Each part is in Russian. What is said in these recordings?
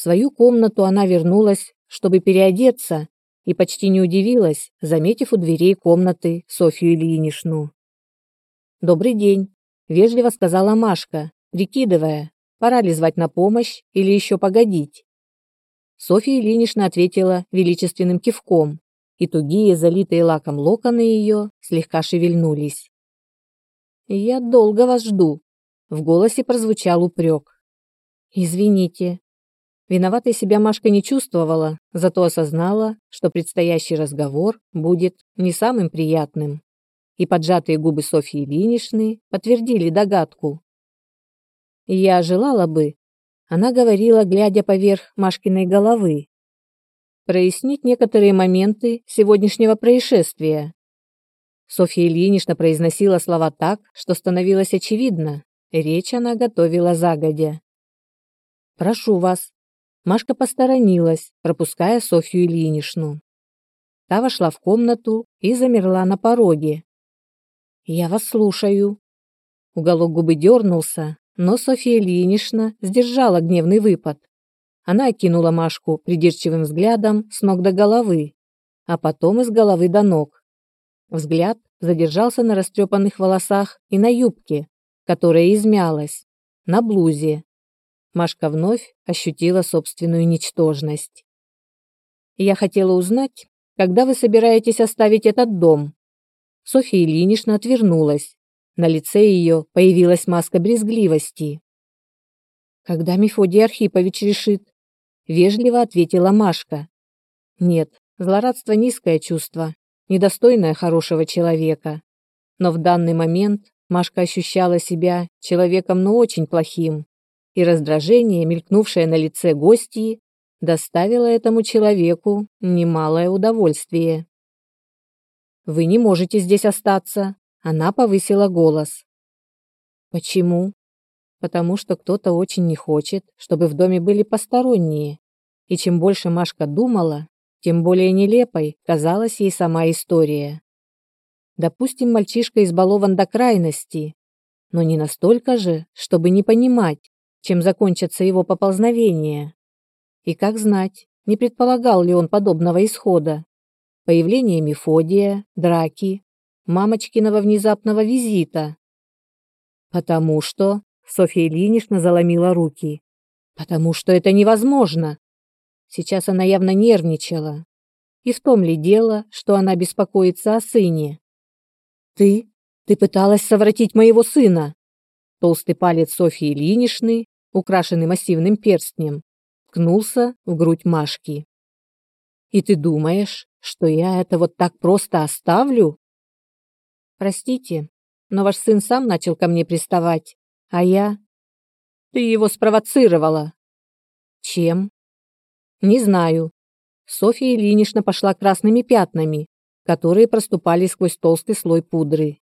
В свою комнату она вернулась, чтобы переодеться, и почти не удивилась, заметив у дверей комнаты Софью Ильиничну. «Добрый день», — вежливо сказала Машка, прикидывая, пора ли звать на помощь или еще погодить. Софья Ильинична ответила величественным кивком, и тугие, залитые лаком локоны ее слегка шевельнулись. «Я долго вас жду», — в голосе прозвучал упрек. «Извините». Виноватой себя Машка не чувствовала, зато осознала, что предстоящий разговор будет не самым приятным. И поджатые губы Софьи Ильиничны подтвердили догадку. «Я желала бы», — она говорила, глядя поверх Машкиной головы, прояснить некоторые моменты сегодняшнего происшествия. Софья Ильинична произносила слова так, что становилось очевидно. Речь она готовила загодя. «Прошу вас». Машка посторонилась, пропуская Софью Ильиничну. Та вошла в комнату и замерла на пороге. «Я вас слушаю». Уголок губы дернулся, но Софья Ильинична сдержала гневный выпад. Она окинула Машку придирчивым взглядом с ног до головы, а потом из головы до ног. Взгляд задержался на растрепанных волосах и на юбке, которая измялась, на блузе. Машка вновь ощутила собственную ничтожность. «Я хотела узнать, когда вы собираетесь оставить этот дом?» Софья Ильинична отвернулась. На лице ее появилась маска брезгливости. «Когда Мефодий Архипович решит?» Вежливо ответила Машка. Нет, злорадство низкое чувство, недостойное хорошего человека. Но в данный момент Машка ощущала себя человеком, но очень плохим. И раздражение, мелькнувшее на лице гостьи, доставило этому человеку немалое удовольствие. «Вы не можете здесь остаться», — она повысила голос. «Почему?» потому что кто-то очень не хочет, чтобы в доме были посторонние. И чем больше Машка думала, тем более нелепой казалась ей сама история. Допустим, мальчишка избалован до крайности, но не настолько же, чтобы не понимать, чем закончатся его поползновения. И как знать, не предполагал ли он подобного исхода. Появление Мефодия, драки, мамочкиного внезапного визита. Потому что Софья Ильинична заломила руки. «Потому что это невозможно!» Сейчас она явно нервничала. И в том ли дело, что она беспокоится о сыне? «Ты? Ты пыталась совратить моего сына!» Толстый палец Софьи Ильиничны, украшенный массивным перстнем, ткнулся в грудь Машки. «И ты думаешь, что я это вот так просто оставлю?» «Простите, но ваш сын сам начал ко мне приставать. А я? Ты его спровоцировала. Чем? Не знаю. Софья Ильинична пошла красными пятнами, которые проступали сквозь толстый слой пудры.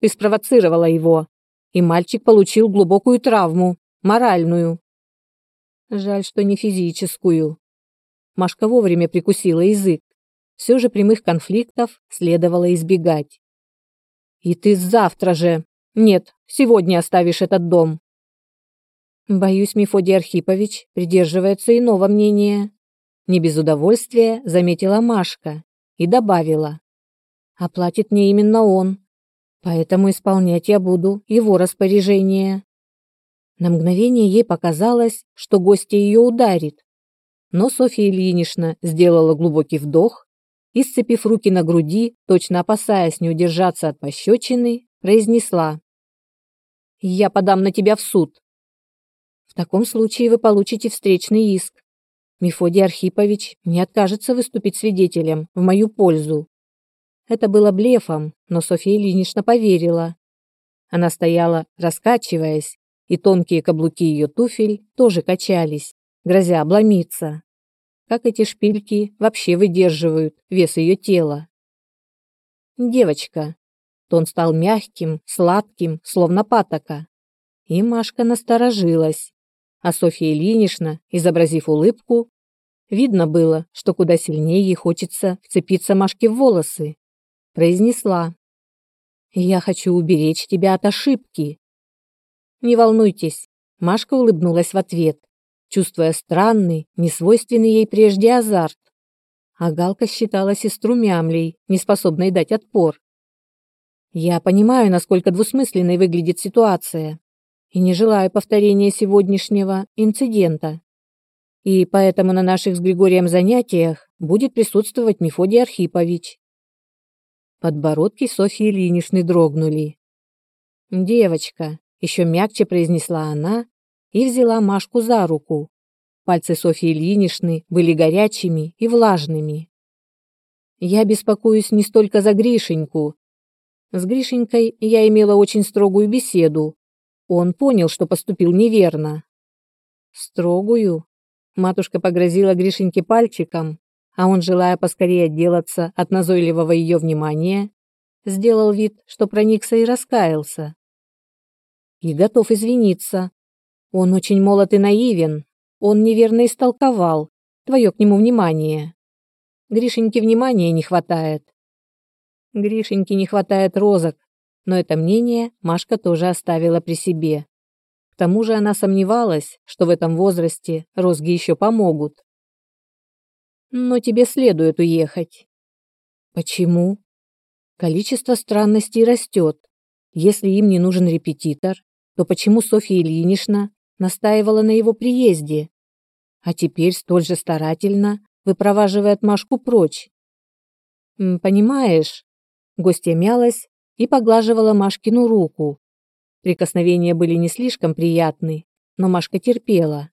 Ты спровоцировала его, и мальчик получил глубокую травму, моральную. Жаль, что не физическую. Машка вовремя прикусила язык. Все же прямых конфликтов следовало избегать. И ты завтра же, нет, сегодня оставишь этот дом. Боюсь, Мефодий Архипович придерживается иного мнения. Не без удовольствия заметила Машка и добавила. Оплатит мне именно он, поэтому исполнять я буду его распоряжение. На мгновение ей показалось, что гостья ее ударит. Но Софья Ильинична сделала глубокий вдох и, сцепив руки на груди, точно опасаясь не удержаться от пощечины, произнесла. «Я подам на тебя в суд». «В таком случае вы получите встречный иск. Мефодий Архипович не откажется выступить свидетелем в мою пользу». Это было блефом, но Софья Ильинична поверила. Она стояла, раскачиваясь, и тонкие каблуки ее туфель тоже качались, грозя обломиться. Как эти шпильки вообще выдерживают вес ее тела? «Девочка, Тон стал мягким, сладким, словно патока. И Машка насторожилась. А Софья Ильинична, изобразив улыбку, видно было, что куда сильнее ей хочется вцепиться Машке в волосы, произнесла. «Я хочу уберечь тебя от ошибки». «Не волнуйтесь», — Машка улыбнулась в ответ. чувствуя странный, несвойственный ей прежде азарт. А Галка считала сестру мямлей, неспособной дать отпор. Я понимаю, насколько двусмысленной выглядит ситуация, и не желаю повторения сегодняшнего инцидента. И поэтому на наших с Григорием занятиях будет присутствовать Мефодий Архипович. Подбородки Софьи Ильиничны дрогнули. «Девочка», — еще мягче произнесла она и взяла Машку за руку. Пальцы Софьи Ильиничны были горячими и влажными. «Я беспокоюсь не столько за Гришеньку. С Гришенькой я имела очень строгую беседу. Он понял, что поступил неверно». «Строгую?» Матушка погрозила Гришеньке пальчиком, а он, желая поскорее отделаться от назойливого ее внимания, сделал вид, что проникся и раскаялся и готов извиниться. Он очень молод и наивен. Он неверно истолковал твое к нему внимание. Гришеньке внимания не хватает. Гришеньке не хватает розок, но это мнение Машка тоже оставила при себе. К тому же она сомневалась, что в этом возрасте розги еще помогут. Но тебе следует уехать. Почему? Количество странностей растет. Если им не нужен репетитор, то почему Софья Ильинична настаивала на его приезде, а теперь столь же старательно выпроваживает Машку прочь? «Понимаешь?» Гостья мялась и поглаживала Машкину руку. Прикосновения были не слишком приятны, но Машка терпела.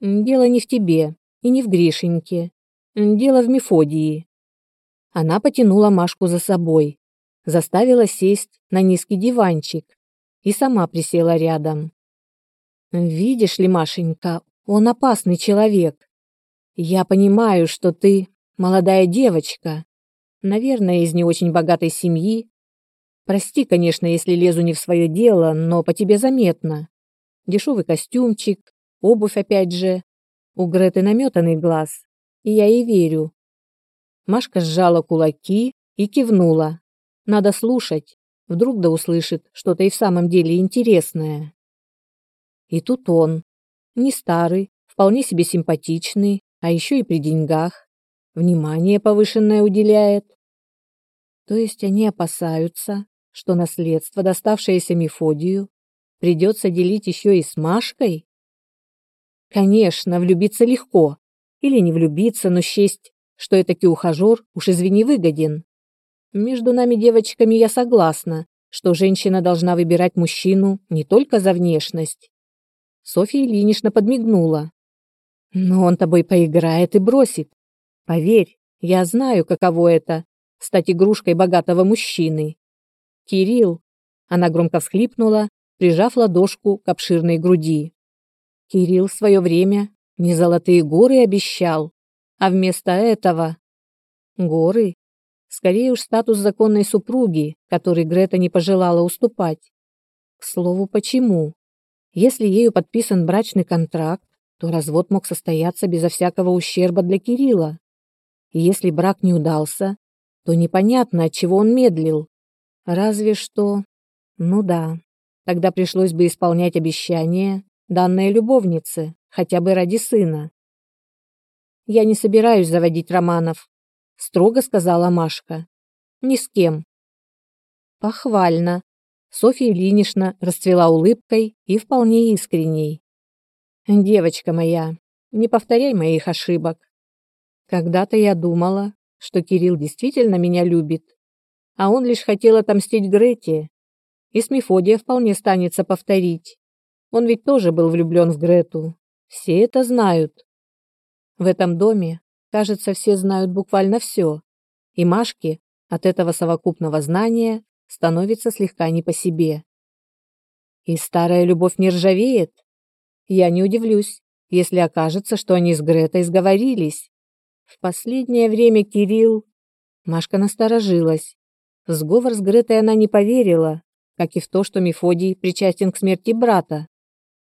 «Дело не в тебе и не в Гришеньке. Дело в Мефодии». Она потянула Машку за собой, заставила сесть на низкий диванчик и сама присела рядом. «Видишь ли, Машенька, он опасный человек. Я понимаю, что ты молодая девочка, наверное, из не очень богатой семьи. Прости, конечно, если лезу не в свое дело, но по тебе заметно. Дешевый костюмчик, обувь опять же. У Греты наметанный глаз, и я ей верю». Машка сжала кулаки и кивнула. «Надо слушать. Вдруг да услышит что-то и в самом деле интересное. И тут он, не старый, вполне себе симпатичный, а еще и при деньгах, внимание повышенное уделяет. То есть они опасаются, что наследство, доставшееся Мефодию, придется делить еще и с Машкой? Конечно, влюбиться легко. Или не влюбиться, но счесть, что этакий ухажер, уж извини, выгоден. Между нами девочками я согласна, что женщина должна выбирать мужчину не только за внешность. Софья Ильинична подмигнула. Но он тобой поиграет и бросит. Поверь, я знаю, каково это — стать игрушкой богатого мужчины. Кирилл, она громко всхлипнула, прижав ладошку к обширной груди. Кирилл в свое время не золотые горы обещал, а вместо этого... Горы Скорее уж статус законной супруги, который Грета не пожелала уступать. К слову, почему? Если ею подписан брачный контракт, то развод мог состояться безо всякого ущерба для Кирилла. И если брак не удался, то непонятно, от чего он медлил. Разве что... Ну да, тогда пришлось бы исполнять обещание, данное любовнице, хотя бы ради сына. Я не собираюсь заводить романов, строго сказала Машка. Ни с кем. Похвально. Софья Ильинична расцвела улыбкой и вполне искренней. Девочка моя, не повторяй моих ошибок. Когда-то я думала, что Кирилл действительно меня любит, а он лишь хотел отомстить Грете. И с Мефодия вполне станется повторить. Он ведь тоже был влюблен в Грету. Все это знают. В этом доме Кажется, все знают буквально все. И Машке от этого совокупного знания становится слегка не по себе. И старая любовь не ржавеет? Я не удивлюсь, если окажется, что они с Гретой сговорились. В последнее время Кирилл... Машка насторожилась. В сговор с Гретой она не поверила, как и в то, что Мефодий причастен к смерти брата.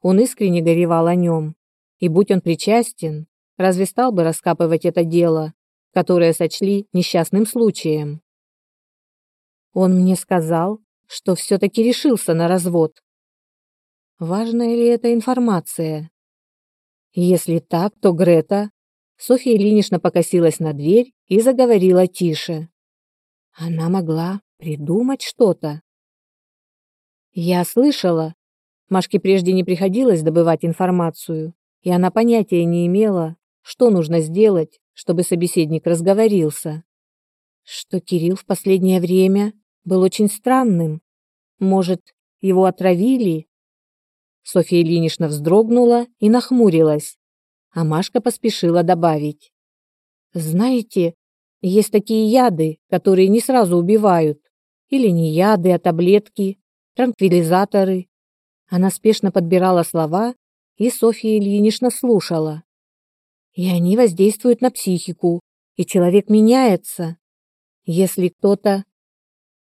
Он искренне горевал о нем. И будь он причастен, разве стал бы раскапывать это дело, которое сочли несчастным случаем? Он мне сказал, что все-таки решился на развод. Важная ли эта информация? Если так, то Грета... Софья Ильинична покосилась на дверь и заговорила тише. Она могла придумать что-то. Я слышала. Машке прежде не приходилось добывать информацию, и она понятия не имела, что нужно сделать, чтобы собеседник разговорился. Что Кирилл в последнее время был очень странным. Может, его отравили? Софья Ильинична вздрогнула и нахмурилась, а Машка поспешила добавить. «Знаете, есть такие яды, которые не сразу убивают. Или не яды, а таблетки, транквилизаторы». Она спешно подбирала слова, и Софья Ильинична слушала. «И они воздействуют на психику, и человек меняется. Если кто-то...»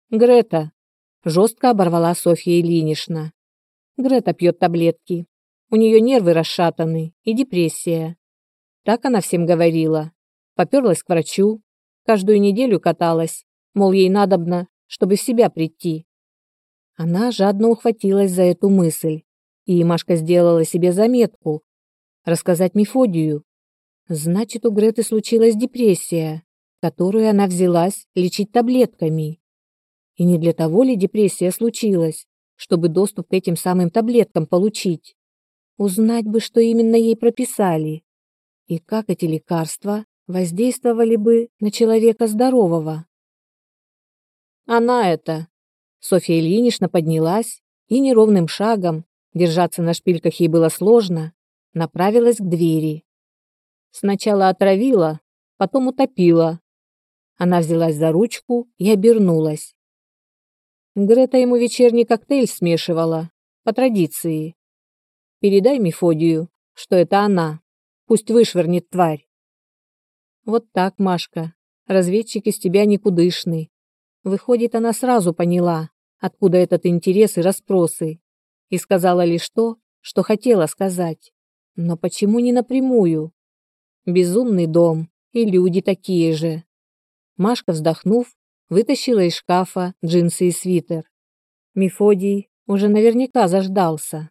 «Грета», — жестко оборвала Софья Ильинична. Грета пьет таблетки. У нее нервы расшатаны и депрессия. Так она всем говорила. Поперлась к врачу. Каждую неделю каталась. Мол, ей надобно, чтобы в себя прийти. Она жадно ухватилась за эту мысль. И Машка сделала себе заметку. Рассказать Мефодию. Значит, у Греты случилась депрессия, которую она взялась лечить таблетками. И не для того ли депрессия случилась, чтобы доступ к этим самым таблеткам получить. Узнать бы, что именно ей прописали. И как эти лекарства воздействовали бы на человека здорового. Она это. Софья Ильинична поднялась и неровным шагом, держаться на шпильках ей было сложно, направилась к двери. Сначала отравила, потом утопила. Она взялась за ручку и обернулась. Грета ему вечерний коктейль смешивала, по традиции. Передай Мефодию, что это она. Пусть вышвырнет тварь. Вот так, Машка. Разведчик из тебя никудышный. Выходит, она сразу поняла, откуда этот интерес и расспросы, и сказала лишь то, что хотела сказать. Но почему не напрямую? Безумный дом, и люди такие же. Машка, вздохнув, вытащила из шкафа джинсы и свитер. Мефодий уже наверняка заждался.